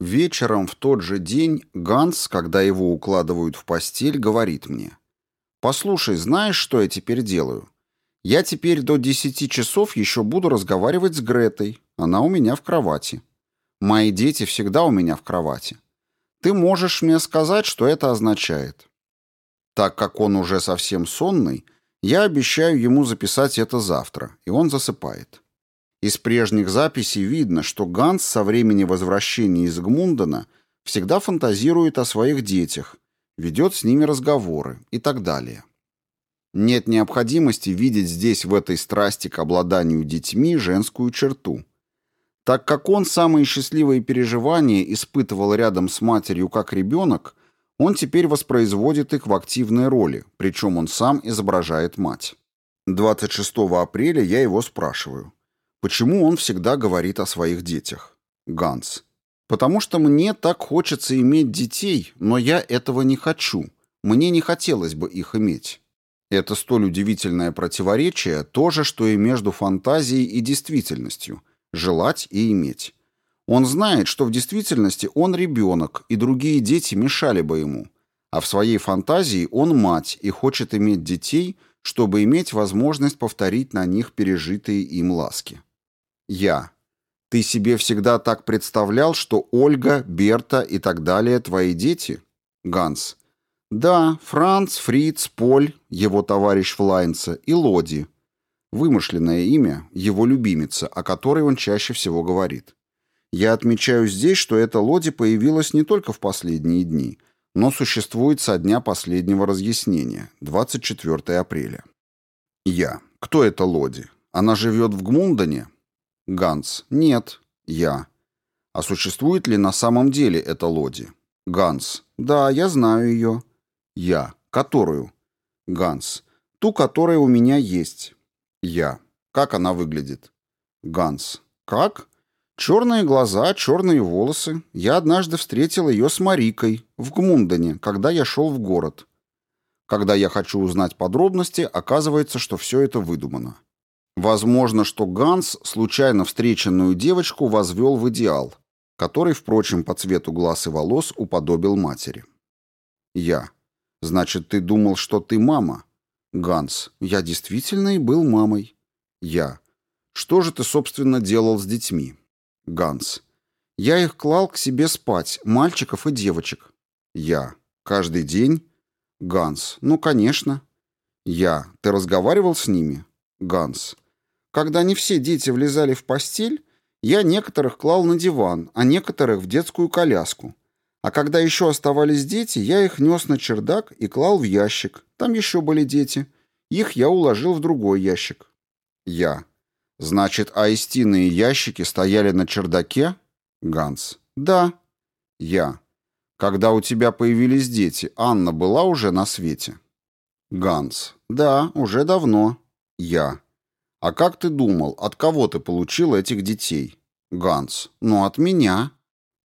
Вечером в тот же день Ганс, когда его укладывают в постель, говорит мне. «Послушай, знаешь, что я теперь делаю? Я теперь до десяти часов еще буду разговаривать с Гретой. Она у меня в кровати. Мои дети всегда у меня в кровати. Ты можешь мне сказать, что это означает?» Так как он уже совсем сонный, я обещаю ему записать это завтра, и он засыпает. Из прежних записей видно, что Ганс со времени возвращения из Гмундена всегда фантазирует о своих детях, ведет с ними разговоры и так далее. Нет необходимости видеть здесь в этой страсти к обладанию детьми женскую черту. Так как он самые счастливые переживания испытывал рядом с матерью как ребенок, он теперь воспроизводит их в активной роли, причем он сам изображает мать. 26 апреля я его спрашиваю. Почему он всегда говорит о своих детях? Ганс. Потому что мне так хочется иметь детей, но я этого не хочу. Мне не хотелось бы их иметь. Это столь удивительное противоречие, то же, что и между фантазией и действительностью. Желать и иметь. Он знает, что в действительности он ребенок, и другие дети мешали бы ему. А в своей фантазии он мать и хочет иметь детей, чтобы иметь возможность повторить на них пережитые им ласки. Я. Ты себе всегда так представлял, что Ольга, Берта и так далее твои дети? Ганс. Да, Франц, Фриц, Поль, его товарищ Флайнца и Лоди. Вымышленное имя, его любимица, о которой он чаще всего говорит. Я отмечаю здесь, что эта Лоди появилась не только в последние дни, но существует со дня последнего разъяснения, 24 апреля. Я. Кто это Лоди? Она живет в Гмундане? Ганс. Нет. Я. А существует ли на самом деле эта Лоди? Ганс. Да, я знаю ее. Я. Которую? Ганс. Ту, которая у меня есть. Я. Как она выглядит? Ганс. Как? Черные глаза, черные волосы. Я однажды встретил ее с Марикой в Гмундене, когда я шел в город. Когда я хочу узнать подробности, оказывается, что все это выдумано. Возможно, что Ганс случайно встреченную девочку возвел в идеал, который, впрочем, по цвету глаз и волос уподобил матери. Я. Значит, ты думал, что ты мама? Ганс. Я действительно и был мамой. Я. Что же ты, собственно, делал с детьми? Ганс. Я их клал к себе спать, мальчиков и девочек. Я. Каждый день? Ганс. Ну, конечно. Я. Ты разговаривал с ними? Ганс. Когда не все дети влезали в постель, я некоторых клал на диван, а некоторых в детскую коляску. А когда еще оставались дети, я их нес на чердак и клал в ящик. Там еще были дети. Их я уложил в другой ящик. Я. Значит, аистиные ящики стояли на чердаке? Ганс. Да. Я. Когда у тебя появились дети, Анна была уже на свете? Ганс. Да, уже давно. Я. «А как ты думал, от кого ты получил этих детей?» Ганс. «Ну, от меня».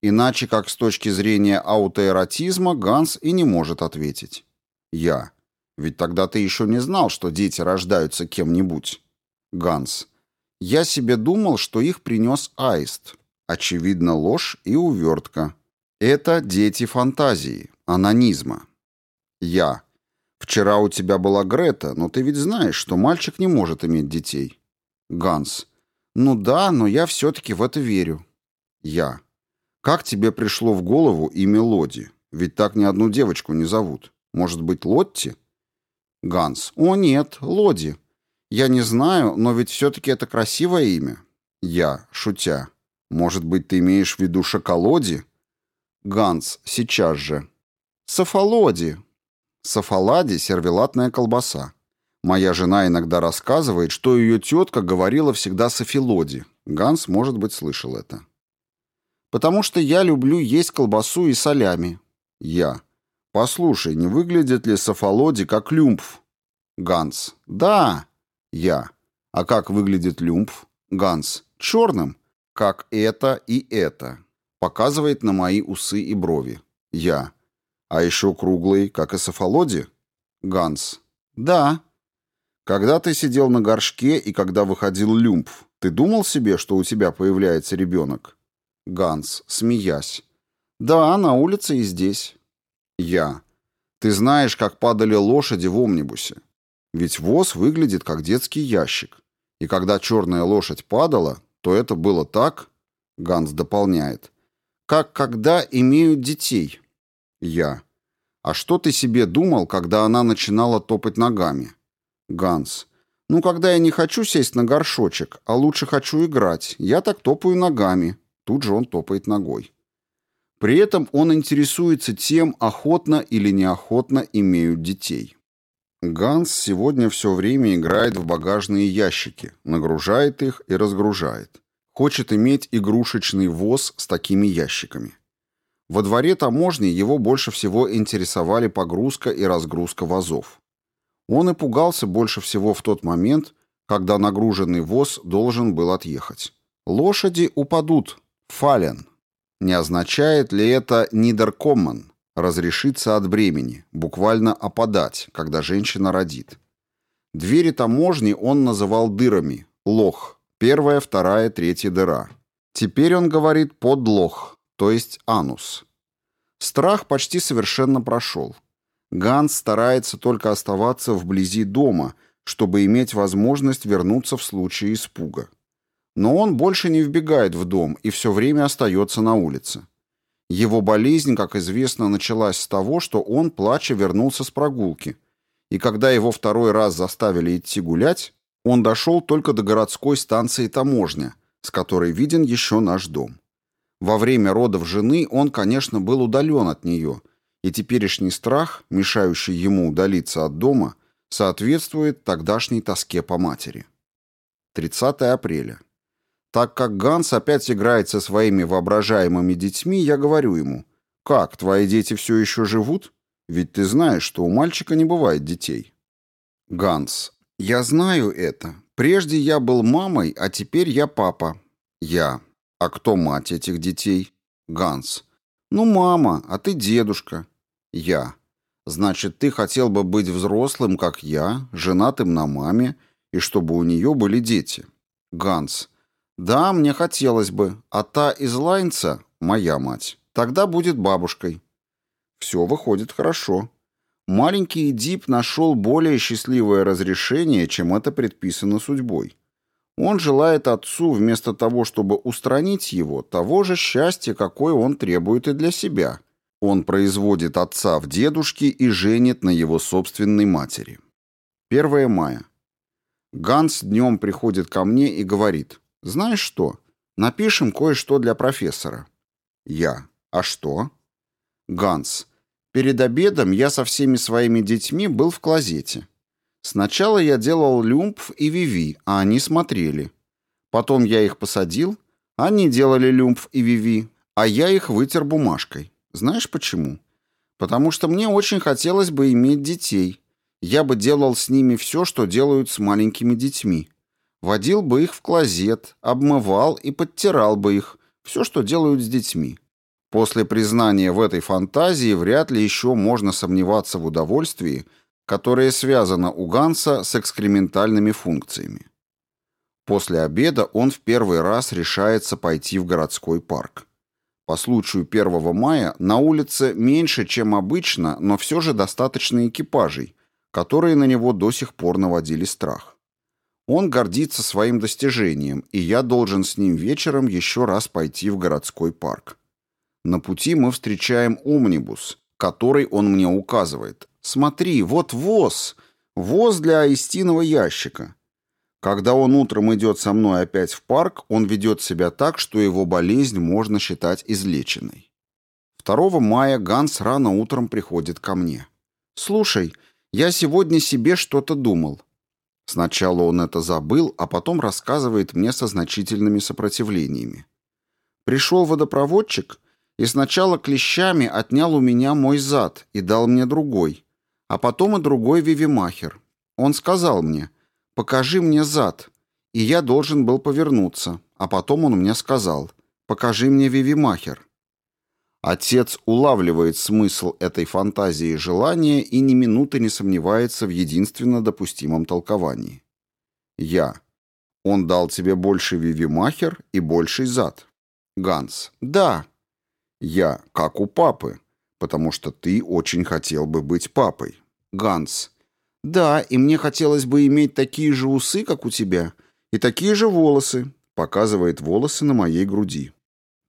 Иначе, как с точки зрения аутоэротизма, Ганс и не может ответить. Я. Ведь тогда ты еще не знал, что дети рождаются кем-нибудь. Ганс. Я себе думал, что их принес аист. Очевидно, ложь и увертка. Это дети фантазии, анонизма. Я. Вчера у тебя была Грета, но ты ведь знаешь, что мальчик не может иметь детей. Ганс. Ну да, но я все-таки в это верю. Я. Как тебе пришло в голову имя Лоди? Ведь так ни одну девочку не зовут. Может быть, Лотти? Ганс. О нет, Лоди. Я не знаю, но ведь все-таки это красивое имя. Я, шутя. Может быть, ты имеешь в виду шоколоди? Ганс, сейчас же. Софолоди. Софолади – сервелатная колбаса. Моя жена иногда рассказывает, что ее тетка говорила всегда Софилоди. Ганс, может быть, слышал это. «Потому что я люблю есть колбасу и солями». Я. «Послушай, не выглядит ли Софолоди как люмпф?» Ганс. «Да». Я. «А как выглядит люмпф?» Ганс. «Черным, как это и это». Показывает на мои усы и брови. Я. А еще круглый, как и Софолоди? Ганс. Да. Когда ты сидел на горшке и когда выходил люмпф, ты думал себе, что у тебя появляется ребенок? Ганс, смеясь. Да, на улице и здесь. Я. Ты знаешь, как падали лошади в омнибусе. Ведь воз выглядит как детский ящик. И когда черная лошадь падала, то это было так, Ганс дополняет, как когда имеют детей. Я. А что ты себе думал, когда она начинала топать ногами? Ганс. Ну, когда я не хочу сесть на горшочек, а лучше хочу играть, я так топаю ногами. Тут же он топает ногой. При этом он интересуется тем, охотно или неохотно имеют детей. Ганс сегодня все время играет в багажные ящики, нагружает их и разгружает. Хочет иметь игрушечный воз с такими ящиками. Во дворе таможни его больше всего интересовали погрузка и разгрузка вазов. Он и пугался больше всего в тот момент, когда нагруженный воз должен был отъехать. Лошади упадут. Фален. Не означает ли это «нидеркомман» – разрешиться от бремени, буквально опадать, когда женщина родит? Двери таможни он называл дырами, лох, первая, вторая, третья дыра. Теперь он говорит подлох, то есть анус. Страх почти совершенно прошел. Ганс старается только оставаться вблизи дома, чтобы иметь возможность вернуться в случае испуга. Но он больше не вбегает в дом и все время остается на улице. Его болезнь, как известно, началась с того, что он, плача, вернулся с прогулки. И когда его второй раз заставили идти гулять, он дошел только до городской станции таможня, с которой виден еще наш дом. Во время родов жены он, конечно, был удален от нее, и теперешний страх, мешающий ему удалиться от дома, соответствует тогдашней тоске по матери. 30 апреля. Так как Ганс опять играет со своими воображаемыми детьми, я говорю ему, «Как, твои дети все еще живут? Ведь ты знаешь, что у мальчика не бывает детей». Ганс, «Я знаю это. Прежде я был мамой, а теперь я папа». Я, «А кто мать этих детей?» Ганс, «Ну, мама, а ты дедушка». Я, «Значит, ты хотел бы быть взрослым, как я, женатым на маме, и чтобы у нее были дети». Ганс, «Да, мне хотелось бы. А та из Лайнца — моя мать. Тогда будет бабушкой». Все выходит хорошо. Маленький Дип нашел более счастливое разрешение, чем это предписано судьбой. Он желает отцу, вместо того, чтобы устранить его, того же счастья, какое он требует и для себя. Он производит отца в дедушке и женит на его собственной матери. 1 мая. Ганс днем приходит ко мне и говорит, знаешь что? Напишем кое-что для профессора. Я. А что? Ганс. Перед обедом я со всеми своими детьми был в клозете. Сначала я делал люмпф и виви, а они смотрели. Потом я их посадил, они делали люмпф и виви, а я их вытер бумажкой. Знаешь почему? Потому что мне очень хотелось бы иметь детей. Я бы делал с ними все, что делают с маленькими детьми. Водил бы их в клозет, обмывал и подтирал бы их. Все, что делают с детьми. После признания в этой фантазии вряд ли еще можно сомневаться в удовольствии, которое связано у Ганса с экскрементальными функциями. После обеда он в первый раз решается пойти в городской парк. По случаю 1 мая на улице меньше, чем обычно, но все же достаточно экипажей, которые на него до сих пор наводили страх. Он гордится своим достижением, и я должен с ним вечером еще раз пойти в городской парк. На пути мы встречаем омнибус, который он мне указывает. «Смотри, вот воз! Воз для аистиного ящика!» Когда он утром идет со мной опять в парк, он ведет себя так, что его болезнь можно считать излеченной. 2 мая Ганс рано утром приходит ко мне. «Слушай, я сегодня себе что-то думал. Сначала он это забыл, а потом рассказывает мне со значительными сопротивлениями. Пришел водопроводчик и сначала клещами отнял у меня мой зад и дал мне другой, а потом и другой вивимахер. Он сказал мне, покажи мне зад, и я должен был повернуться, а потом он мне сказал, покажи мне вивимахер. Отец улавливает смысл этой фантазии желания и ни минуты не сомневается в единственно допустимом толковании. Я. Он дал тебе больше вивимахер и больший зад. Ганс. Да. Я, как у папы, потому что ты очень хотел бы быть папой. Ганс. Да, и мне хотелось бы иметь такие же усы, как у тебя, и такие же волосы, показывает волосы на моей груди.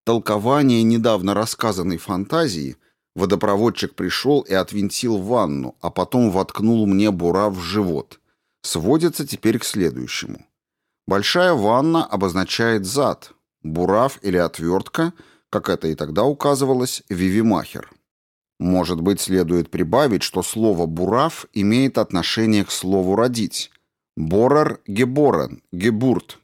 Толкование недавно рассказанной фантазии водопроводчик пришел и отвинтил ванну, а потом воткнул мне бурав в живот. Сводится теперь к следующему. Большая ванна обозначает зад, бурав или отвертка, как это и тогда указывалось, вивимахер. Может быть, следует прибавить, что слово «бурав» имеет отношение к слову «родить». Борер – геборен, гебурт.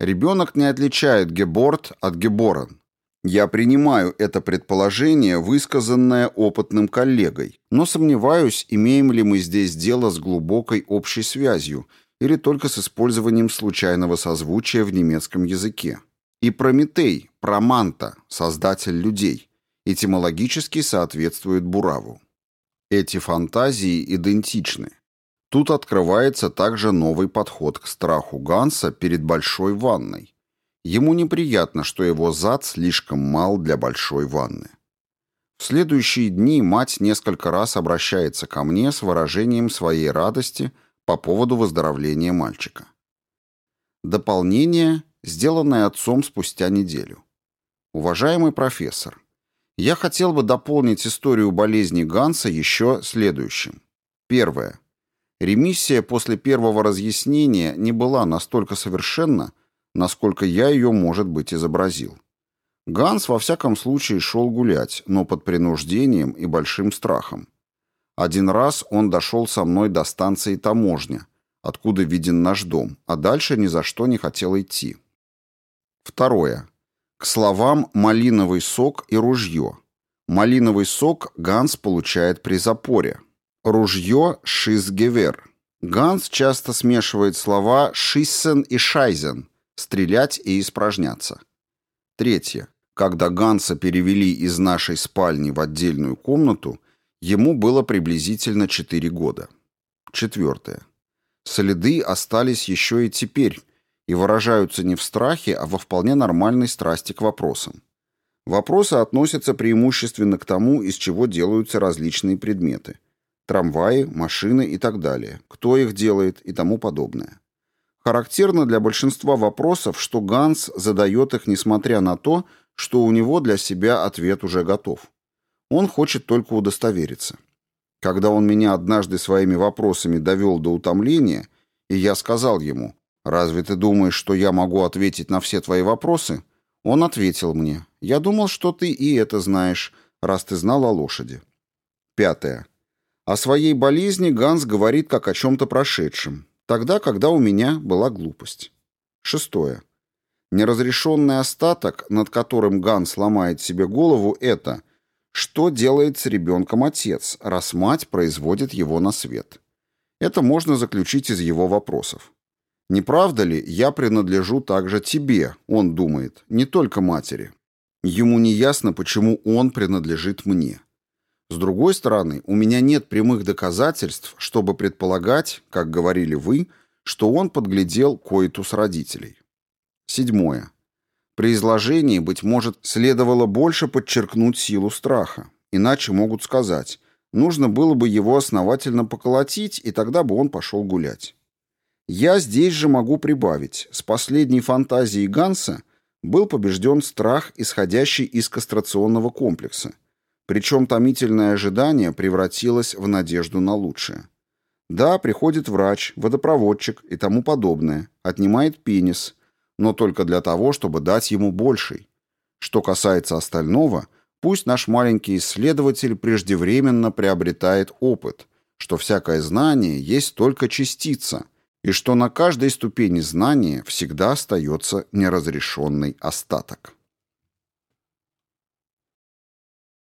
Ребенок не отличает геборт от геборен. Я принимаю это предположение, высказанное опытным коллегой, но сомневаюсь, имеем ли мы здесь дело с глубокой общей связью или только с использованием случайного созвучия в немецком языке. И Прометей, Проманта, создатель людей – этимологически соответствует Бураву. Эти фантазии идентичны. Тут открывается также новый подход к страху Ганса перед большой ванной. Ему неприятно, что его зад слишком мал для большой ванны. В следующие дни мать несколько раз обращается ко мне с выражением своей радости по поводу выздоровления мальчика. Дополнение, сделанное отцом спустя неделю. Уважаемый профессор, я хотел бы дополнить историю болезни Ганса еще следующим. Первое. Ремиссия после первого разъяснения не была настолько совершенна, насколько я ее, может быть, изобразил. Ганс во всяком случае шел гулять, но под принуждением и большим страхом. Один раз он дошел со мной до станции таможня, откуда виден наш дом, а дальше ни за что не хотел идти. Второе. К словам «малиновый сок» и «ружье». Малиновый сок Ганс получает при запоре. Ружье «шизгевер». Ганс часто смешивает слова «шиссен» и «шайзен» – стрелять и испражняться. Третье. Когда Ганса перевели из нашей спальни в отдельную комнату, ему было приблизительно 4 года. Четвертое. Следы остались еще и теперь – и выражаются не в страхе, а во вполне нормальной страсти к вопросам. Вопросы относятся преимущественно к тому, из чего делаются различные предметы. Трамваи, машины и так далее. Кто их делает и тому подобное. Характерно для большинства вопросов, что Ганс задает их несмотря на то, что у него для себя ответ уже готов. Он хочет только удостовериться. Когда он меня однажды своими вопросами довел до утомления, и я сказал ему «Разве ты думаешь, что я могу ответить на все твои вопросы?» Он ответил мне «Я думал, что ты и это знаешь, раз ты знал о лошади». Пятое. О своей болезни Ганс говорит как о чем-то прошедшем, тогда, когда у меня была глупость. Шестое. Неразрешенный остаток, над которым Ганс ломает себе голову, это «Что делает с ребенком отец, раз мать производит его на свет?» Это можно заключить из его вопросов. Не правда ли, я принадлежу также тебе, он думает, не только матери. Ему не ясно, почему он принадлежит мне. С другой стороны, у меня нет прямых доказательств, чтобы предполагать, как говорили вы, что он подглядел коитус родителей. Седьмое. При изложении, быть может, следовало больше подчеркнуть силу страха. Иначе могут сказать, нужно было бы его основательно поколотить, и тогда бы он пошел гулять. Я здесь же могу прибавить. С последней фантазией Ганса был побежден страх, исходящий из кастрационного комплекса. Причем томительное ожидание превратилось в надежду на лучшее. Да, приходит врач, водопроводчик и тому подобное, отнимает пенис, но только для того, чтобы дать ему больший. Что касается остального, пусть наш маленький исследователь преждевременно приобретает опыт, что всякое знание есть только частица – и что на каждой ступени знания всегда остается неразрешенный остаток.